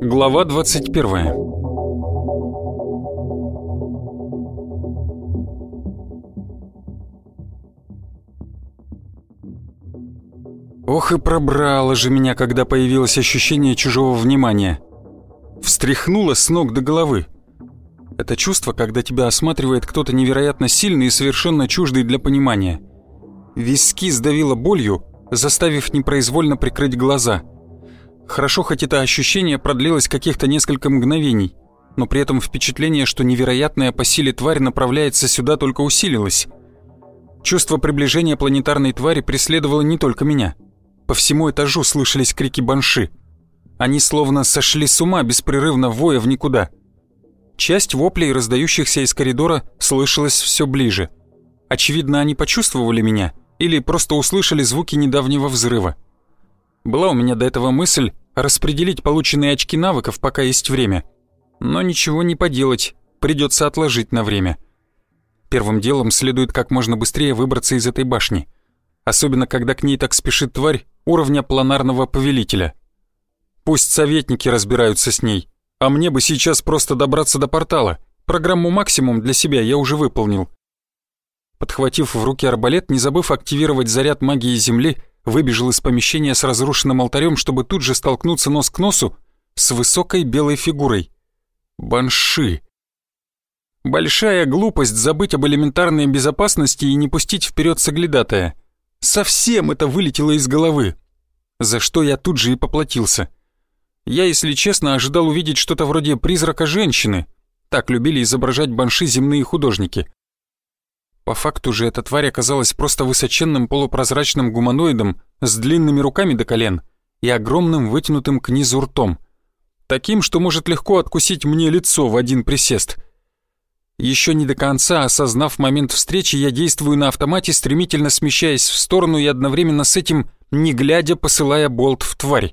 Глава 21 Ох и пробрало же меня, когда появилось ощущение чужого внимания. Встряхнуло с ног до головы. Это чувство, когда тебя осматривает кто-то невероятно сильный и совершенно чуждый для понимания. Виски сдавило болью, заставив непроизвольно прикрыть глаза. Хорошо, хоть это ощущение продлилось каких-то несколько мгновений, но при этом впечатление, что невероятная по силе тварь направляется сюда, только усилилось. Чувство приближения планетарной твари преследовало не только меня. По всему этажу слышались крики банши. Они словно сошли с ума, беспрерывно воя в никуда. Часть воплей, раздающихся из коридора, слышалась все ближе. Очевидно, они почувствовали меня или просто услышали звуки недавнего взрыва. Была у меня до этого мысль распределить полученные очки навыков, пока есть время. Но ничего не поделать, придется отложить на время. Первым делом следует как можно быстрее выбраться из этой башни. Особенно, когда к ней так спешит тварь уровня планарного повелителя. Пусть советники разбираются с ней, а мне бы сейчас просто добраться до портала. Программу «Максимум» для себя я уже выполнил. Подхватив в руки арбалет, не забыв активировать заряд магии Земли, выбежал из помещения с разрушенным алтарем, чтобы тут же столкнуться нос к носу с высокой белой фигурой. Банши. Большая глупость забыть об элементарной безопасности и не пустить вперед соглядатая. Совсем это вылетело из головы. За что я тут же и поплатился. Я, если честно, ожидал увидеть что-то вроде призрака женщины. Так любили изображать банши земные художники. По факту же эта тварь оказалась просто высоченным полупрозрачным гуманоидом с длинными руками до колен и огромным вытянутым к низу ртом. Таким, что может легко откусить мне лицо в один присест. Еще не до конца осознав момент встречи, я действую на автомате, стремительно смещаясь в сторону и одновременно с этим, не глядя, посылая болт в тварь.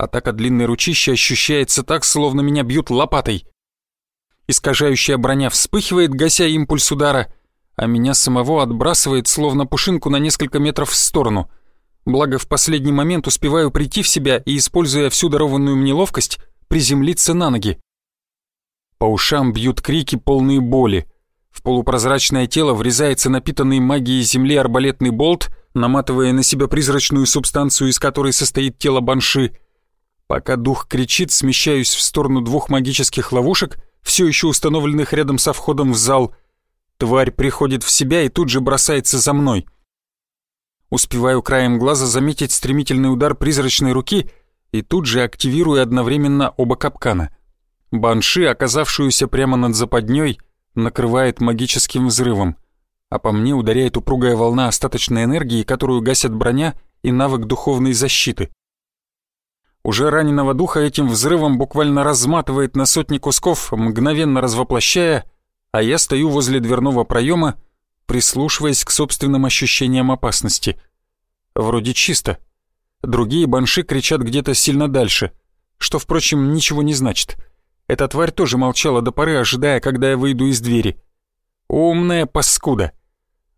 Атака длинной ручища ощущается так, словно меня бьют лопатой. Искажающая броня вспыхивает, гася импульс удара — а меня самого отбрасывает, словно пушинку на несколько метров в сторону. Благо, в последний момент успеваю прийти в себя и, используя всю дарованную мне ловкость, приземлиться на ноги. По ушам бьют крики, полные боли. В полупрозрачное тело врезается напитанный магией земли арбалетный болт, наматывая на себя призрачную субстанцию, из которой состоит тело банши. Пока дух кричит, смещаюсь в сторону двух магических ловушек, все еще установленных рядом со входом в зал — Тварь приходит в себя и тут же бросается за мной. Успеваю краем глаза заметить стремительный удар призрачной руки и тут же активирую одновременно оба капкана. Банши, оказавшуюся прямо над западней, накрывает магическим взрывом, а по мне ударяет упругая волна остаточной энергии, которую гасят броня и навык духовной защиты. Уже раненого духа этим взрывом буквально разматывает на сотни кусков, мгновенно развоплощая — а я стою возле дверного проема, прислушиваясь к собственным ощущениям опасности. Вроде чисто. Другие банши кричат где-то сильно дальше, что, впрочем, ничего не значит. Эта тварь тоже молчала до поры, ожидая, когда я выйду из двери. Умная паскуда.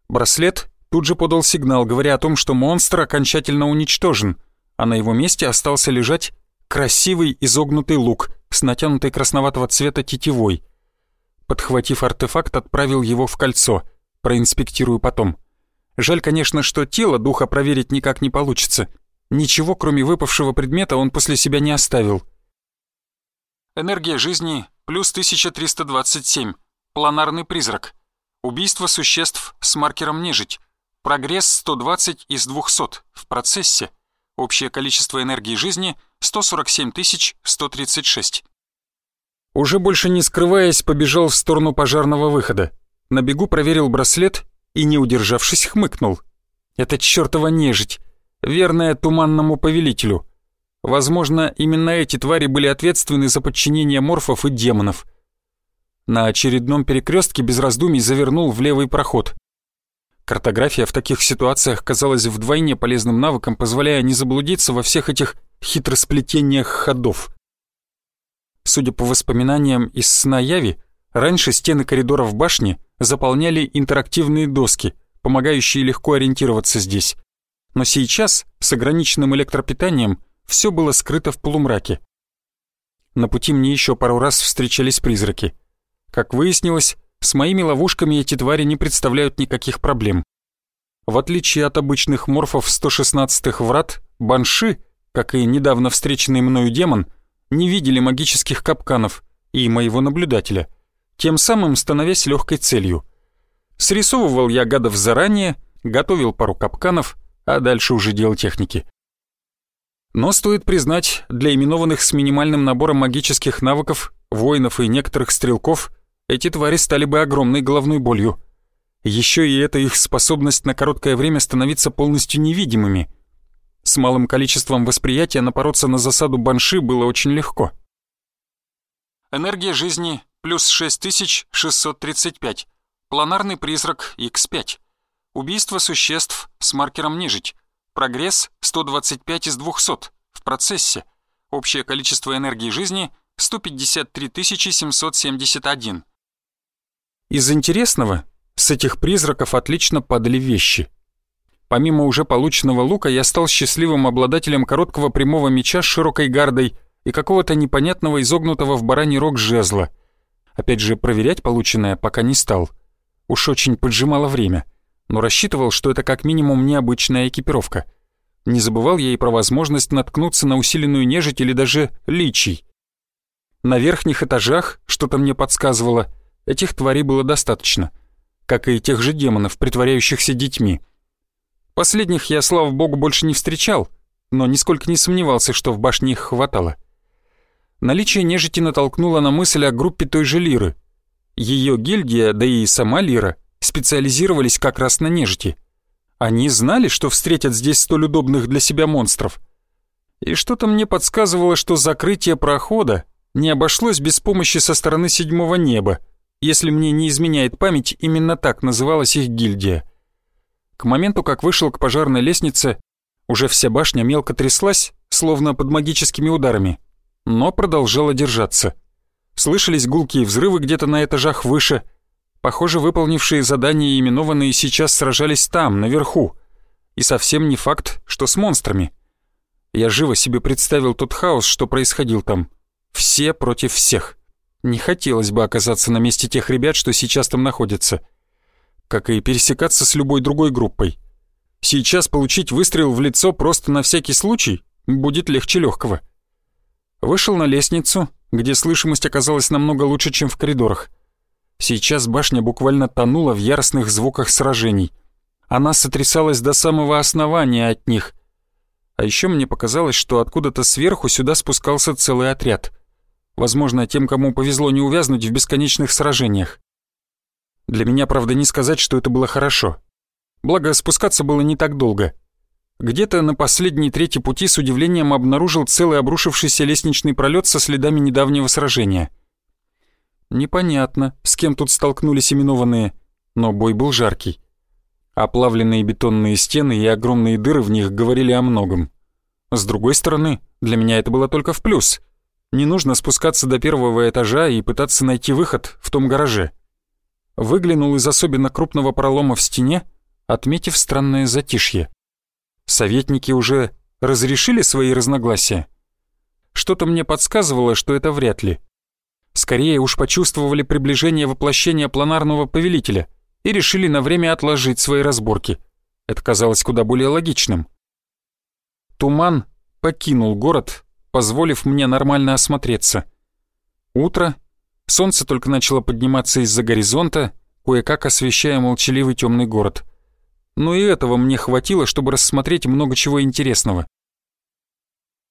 Браслет тут же подал сигнал, говоря о том, что монстр окончательно уничтожен, а на его месте остался лежать красивый изогнутый лук с натянутой красноватого цвета тетивой — Подхватив артефакт, отправил его в кольцо. Проинспектирую потом. Жаль, конечно, что тело духа проверить никак не получится. Ничего, кроме выпавшего предмета, он после себя не оставил. Энергия жизни плюс 1327. Планарный призрак. Убийство существ с маркером нежить. Прогресс 120 из 200. В процессе. Общее количество энергии жизни 147 136. Уже больше не скрываясь, побежал в сторону пожарного выхода. На бегу проверил браслет и, не удержавшись, хмыкнул. Это чертова нежить, верная туманному повелителю. Возможно, именно эти твари были ответственны за подчинение морфов и демонов. На очередном перекрестке без раздумий завернул в левый проход. Картография в таких ситуациях казалась вдвойне полезным навыком, позволяя не заблудиться во всех этих хитросплетениях ходов. Судя по воспоминаниям из сна Яви, раньше стены коридоров башни заполняли интерактивные доски, помогающие легко ориентироваться здесь. Но сейчас, с ограниченным электропитанием, все было скрыто в полумраке. На пути мне еще пару раз встречались призраки. Как выяснилось, с моими ловушками эти твари не представляют никаких проблем. В отличие от обычных морфов 116-х врат, банши, как и недавно встреченный мною демон, не видели магических капканов и моего наблюдателя, тем самым становясь легкой целью. Срисовывал я гадов заранее, готовил пару капканов, а дальше уже дело техники. Но стоит признать, для именованных с минимальным набором магических навыков, воинов и некоторых стрелков – эти твари стали бы огромной головной болью. Еще и эта их способность на короткое время становиться полностью невидимыми. С малым количеством восприятия напороться на засаду банши было очень легко. Энергия жизни плюс 6635. Планарный призрак X5. Убийство существ с маркером нежить. Прогресс 125 из 200. В процессе. Общее количество энергии жизни 153 771. Из интересного, с этих призраков отлично падали вещи. Помимо уже полученного лука, я стал счастливым обладателем короткого прямого меча с широкой гардой и какого-то непонятного изогнутого в бараний рог жезла. Опять же, проверять полученное пока не стал. Уж очень поджимало время, но рассчитывал, что это как минимум необычная экипировка. Не забывал я и про возможность наткнуться на усиленную нежить или даже личий. На верхних этажах, что-то мне подсказывало, Этих тварей было достаточно, как и тех же демонов, притворяющихся детьми. Последних я, слава богу, больше не встречал, но нисколько не сомневался, что в башне их хватало. Наличие нежити натолкнуло на мысль о группе той же Лиры. Ее гильдия, да и сама Лира, специализировались как раз на нежити. Они знали, что встретят здесь столь удобных для себя монстров. И что-то мне подсказывало, что закрытие прохода не обошлось без помощи со стороны седьмого неба — если мне не изменяет память, именно так называлась их гильдия. К моменту, как вышел к пожарной лестнице, уже вся башня мелко тряслась, словно под магическими ударами, но продолжала держаться. Слышались гулкие взрывы где-то на этажах выше. Похоже, выполнившие задания и именованные сейчас сражались там, наверху. И совсем не факт, что с монстрами. Я живо себе представил тот хаос, что происходил там. Все против всех. Не хотелось бы оказаться на месте тех ребят, что сейчас там находятся. Как и пересекаться с любой другой группой. Сейчас получить выстрел в лицо просто на всякий случай будет легче легкого. Вышел на лестницу, где слышимость оказалась намного лучше, чем в коридорах. Сейчас башня буквально тонула в яростных звуках сражений. Она сотрясалась до самого основания от них. А еще мне показалось, что откуда-то сверху сюда спускался целый отряд — Возможно, тем, кому повезло не увязнуть в бесконечных сражениях. Для меня, правда, не сказать, что это было хорошо. Благо, спускаться было не так долго. Где-то на последней трети пути с удивлением обнаружил целый обрушившийся лестничный пролет со следами недавнего сражения. Непонятно, с кем тут столкнулись именованные, но бой был жаркий. Оплавленные бетонные стены и огромные дыры в них говорили о многом. С другой стороны, для меня это было только в плюс — не нужно спускаться до первого этажа и пытаться найти выход в том гараже. Выглянул из особенно крупного пролома в стене, отметив странное затишье. Советники уже разрешили свои разногласия? Что-то мне подсказывало, что это вряд ли. Скорее уж почувствовали приближение воплощения планарного повелителя и решили на время отложить свои разборки. Это казалось куда более логичным. Туман покинул город, позволив мне нормально осмотреться. Утро, солнце только начало подниматься из-за горизонта, кое-как освещая молчаливый темный город. Но и этого мне хватило, чтобы рассмотреть много чего интересного.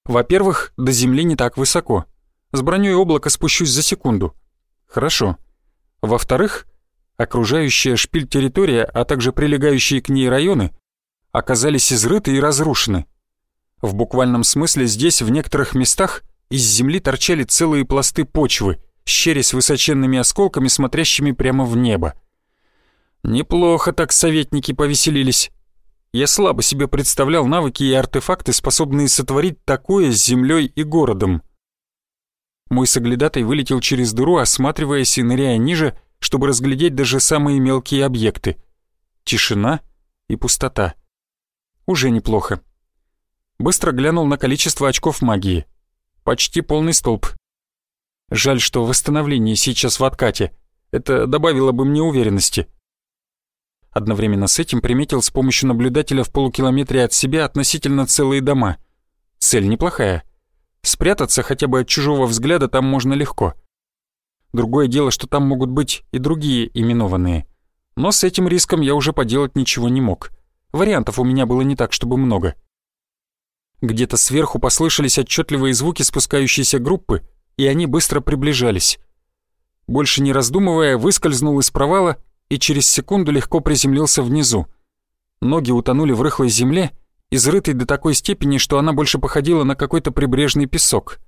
Во-первых, до земли не так высоко. С броней облака спущусь за секунду. Хорошо. Во-вторых, окружающая шпиль территория, а также прилегающие к ней районы оказались изрыты и разрушены. В буквальном смысле здесь, в некоторых местах, из земли торчали целые пласты почвы, щерясь высоченными осколками, смотрящими прямо в небо. Неплохо так советники повеселились. Я слабо себе представлял навыки и артефакты, способные сотворить такое с землей и городом. Мой соглядатай вылетел через дыру, осматриваясь и ныряя ниже, чтобы разглядеть даже самые мелкие объекты. Тишина и пустота. Уже неплохо. Быстро глянул на количество очков магии. Почти полный столб. Жаль, что восстановление сейчас в откате. Это добавило бы мне уверенности. Одновременно с этим приметил с помощью наблюдателя в полукилометре от себя относительно целые дома. Цель неплохая. Спрятаться хотя бы от чужого взгляда там можно легко. Другое дело, что там могут быть и другие именованные. Но с этим риском я уже поделать ничего не мог. Вариантов у меня было не так, чтобы много. Где-то сверху послышались отчетливые звуки спускающейся группы, и они быстро приближались. Больше не раздумывая, выскользнул из провала и через секунду легко приземлился внизу. Ноги утонули в рыхлой земле, изрытой до такой степени, что она больше походила на какой-то прибрежный песок.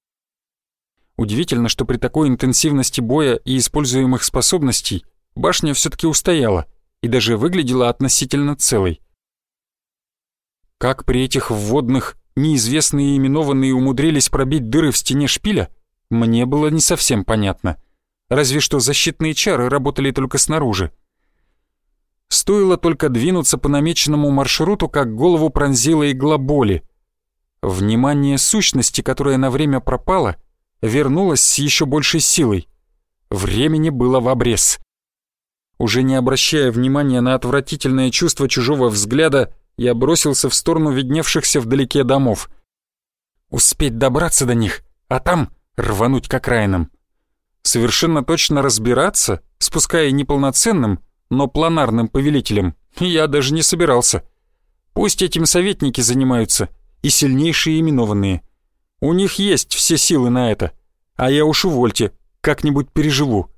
Удивительно, что при такой интенсивности боя и используемых способностей башня все таки устояла и даже выглядела относительно целой. Как при этих вводных неизвестные именованные умудрились пробить дыры в стене шпиля, мне было не совсем понятно. Разве что защитные чары работали только снаружи. Стоило только двинуться по намеченному маршруту, как голову пронзила игла боли. Внимание сущности, которая на время пропала, вернулось с еще большей силой. Времени было в обрез. Уже не обращая внимания на отвратительное чувство чужого взгляда, я бросился в сторону видневшихся вдалеке домов. Успеть добраться до них, а там рвануть к окраинам. Совершенно точно разбираться, спуская неполноценным, но планарным повелителем, я даже не собирался. Пусть этим советники занимаются, и сильнейшие именованные. У них есть все силы на это, а я уж увольте, как-нибудь переживу.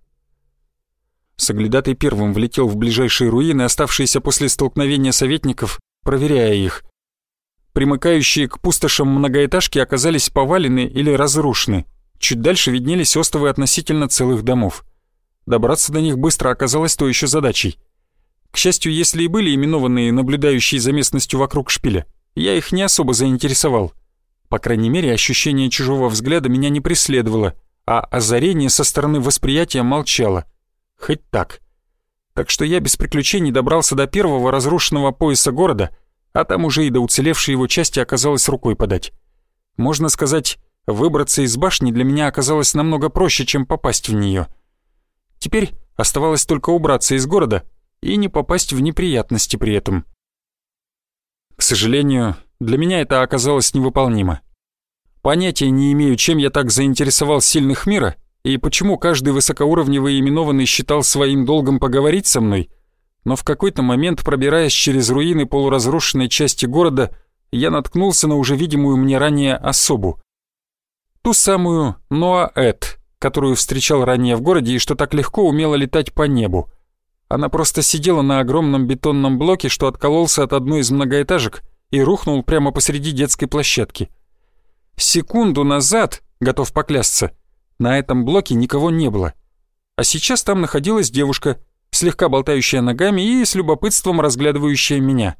Соглядатый первым влетел в ближайшие руины, оставшиеся после столкновения советников, проверяя их. Примыкающие к пустошам многоэтажки оказались повалены или разрушены. Чуть дальше виднелись остовы относительно целых домов. Добраться до них быстро оказалось то еще задачей. К счастью, если и были именованные, наблюдающие за местностью вокруг шпиля, я их не особо заинтересовал. По крайней мере, ощущение чужого взгляда меня не преследовало, а озарение со стороны восприятия молчало. Хоть так так что я без приключений добрался до первого разрушенного пояса города, а там уже и до уцелевшей его части оказалось рукой подать. Можно сказать, выбраться из башни для меня оказалось намного проще, чем попасть в нее. Теперь оставалось только убраться из города и не попасть в неприятности при этом. К сожалению, для меня это оказалось невыполнимо. Понятия не имею, чем я так заинтересовал сильных мира, и почему каждый высокоуровневый именованный считал своим долгом поговорить со мной, но в какой-то момент, пробираясь через руины полуразрушенной части города, я наткнулся на уже видимую мне ранее особу. Ту самую Ноаэт, которую встречал ранее в городе и что так легко умела летать по небу. Она просто сидела на огромном бетонном блоке, что откололся от одной из многоэтажек и рухнул прямо посреди детской площадки. Секунду назад, готов поклясться, на этом блоке никого не было. А сейчас там находилась девушка, слегка болтающая ногами и с любопытством разглядывающая меня.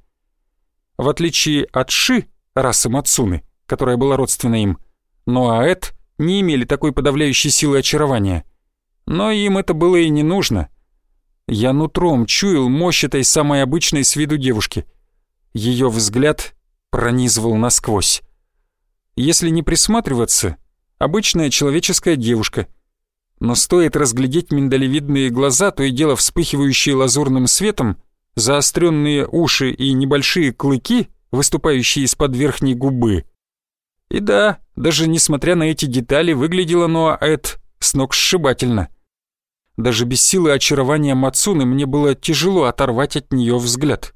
В отличие от Ши, расы Мацуны, которая была родственна им, но Аэт не имели такой подавляющей силы очарования. Но им это было и не нужно. Я нутром чуял мощь этой самой обычной с виду девушки. Ее взгляд пронизывал насквозь. Если не присматриваться, Обычная человеческая девушка. Но стоит разглядеть миндалевидные глаза, то и дело вспыхивающие лазурным светом, заостренные уши и небольшие клыки, выступающие из-под верхней губы. И да, даже несмотря на эти детали, выглядела Ноаэт с ног сшибательно. Даже без силы очарования Мацуны мне было тяжело оторвать от нее взгляд.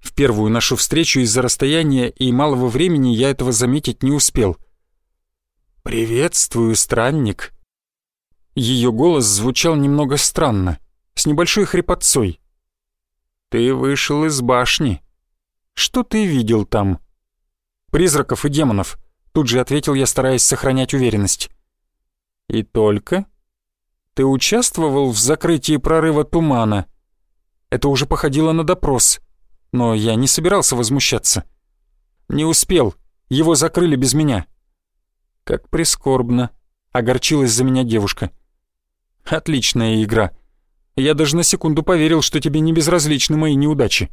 В первую нашу встречу из-за расстояния и малого времени я этого заметить не успел — «Приветствую, странник». Ее голос звучал немного странно, с небольшой хрипотцой. «Ты вышел из башни. Что ты видел там?» «Призраков и демонов», — тут же ответил я, стараясь сохранять уверенность. «И только?» «Ты участвовал в закрытии прорыва тумана?» Это уже походило на допрос, но я не собирался возмущаться. «Не успел, его закрыли без меня». Как прискорбно. — огорчилась за меня девушка. «Отличная игра. Я даже на секунду поверил, что тебе не безразличны мои неудачи».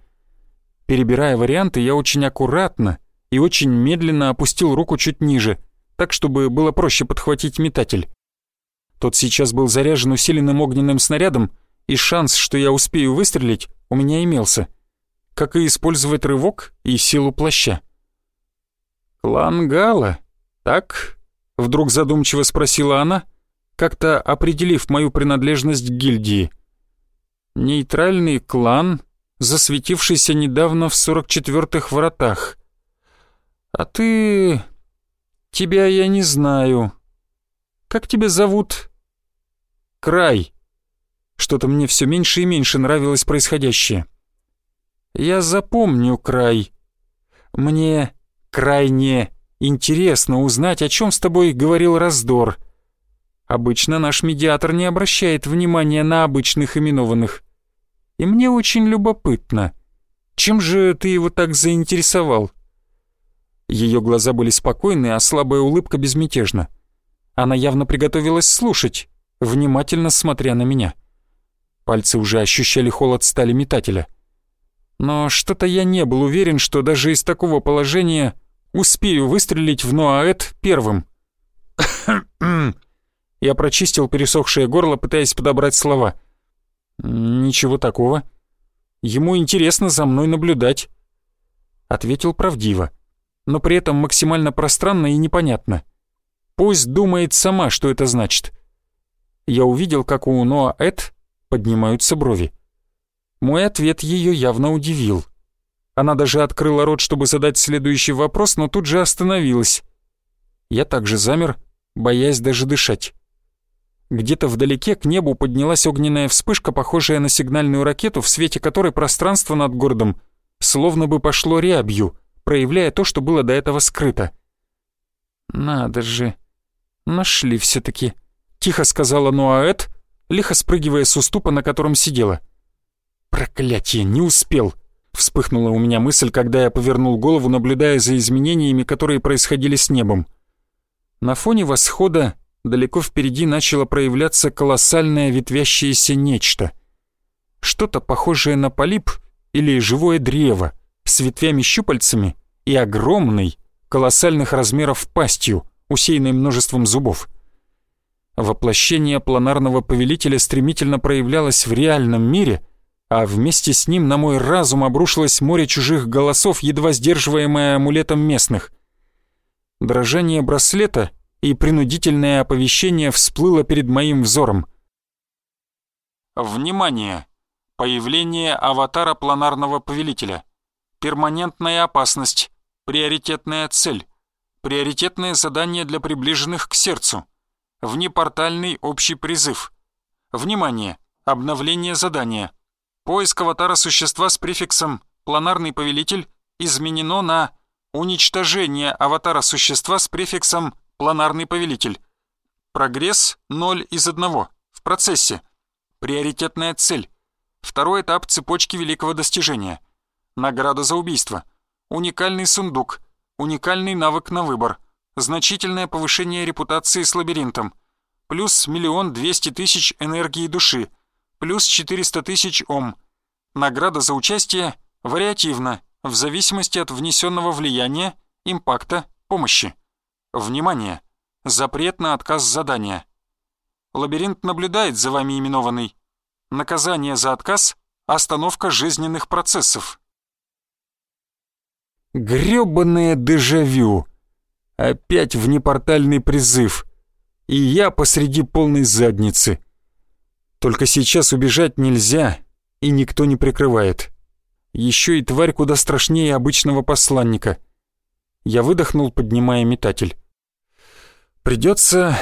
Перебирая варианты, я очень аккуратно и очень медленно опустил руку чуть ниже, так, чтобы было проще подхватить метатель. Тот сейчас был заряжен усиленным огненным снарядом, и шанс, что я успею выстрелить, у меня имелся. Как и использовать рывок и силу плаща. «Клан Гала, так?» — вдруг задумчиво спросила она, как-то определив мою принадлежность к гильдии. «Нейтральный клан, засветившийся недавно в 44-х вратах. А ты... тебя я не знаю. Как тебя зовут?» «Край». Что-то мне все меньше и меньше нравилось происходящее. «Я запомню край. Мне крайне интересно узнать, о чем с тобой говорил раздор. Обычно наш медиатор не обращает внимания на обычных именованных. И мне очень любопытно, чем же ты его так заинтересовал?» Ее глаза были спокойны, а слабая улыбка безмятежна. Она явно приготовилась слушать, внимательно смотря на меня. Пальцы уже ощущали холод стали метателя. Но что-то я не был уверен, что даже из такого положения успею выстрелить в Ноаэт первым. я прочистил пересохшее горло, пытаясь подобрать слова. «Ничего такого. Ему интересно за мной наблюдать». Ответил правдиво, но при этом максимально пространно и непонятно. Пусть думает сама, что это значит. Я увидел, как у Ноаэт поднимаются брови. Мой ответ ее явно удивил. Она даже открыла рот, чтобы задать следующий вопрос, но тут же остановилась. Я также замер, боясь даже дышать. Где-то вдалеке к небу поднялась огненная вспышка, похожая на сигнальную ракету, в свете которой пространство над городом словно бы пошло рябью, проявляя то, что было до этого скрыто. «Надо же, нашли все таки тихо сказала Нуаэт, лихо спрыгивая с уступа, на котором сидела. «Проклятие, не успел!» Вспыхнула у меня мысль, когда я повернул голову, наблюдая за изменениями, которые происходили с небом. На фоне восхода далеко впереди начало проявляться колоссальное ветвящееся нечто. Что-то похожее на полип или живое древо с ветвями-щупальцами и огромной, колоссальных размеров пастью, усеянной множеством зубов. Воплощение планарного повелителя стремительно проявлялось в реальном мире, а вместе с ним на мой разум обрушилось море чужих голосов, едва сдерживаемое амулетом местных. Дрожание браслета и принудительное оповещение всплыло перед моим взором. Внимание! Появление аватара планарного повелителя. Перманентная опасность. Приоритетная цель. Приоритетное задание для приближенных к сердцу. Внепортальный общий призыв. Внимание! Обновление задания. Поиск аватара существа с префиксом «Планарный повелитель» изменено на «Уничтожение аватара существа с префиксом «Планарный повелитель». Прогресс 0 из 1. В процессе. Приоритетная цель. Второй этап цепочки великого достижения. Награда за убийство. Уникальный сундук. Уникальный навык на выбор значительное повышение репутации с лабиринтом, плюс миллион двести тысяч энергии души, плюс 400 тысяч ом. Награда за участие вариативна, в зависимости от внесенного влияния, импакта, помощи. Внимание! Запрет на отказ задания. Лабиринт наблюдает за вами именованный. Наказание за отказ – остановка жизненных процессов. Грёбаное дежавю! Опять внепортальный призыв. И я посреди полной задницы. Только сейчас убежать нельзя, и никто не прикрывает. Еще и тварь куда страшнее обычного посланника. Я выдохнул, поднимая метатель. Придется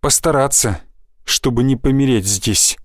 постараться, чтобы не помереть здесь.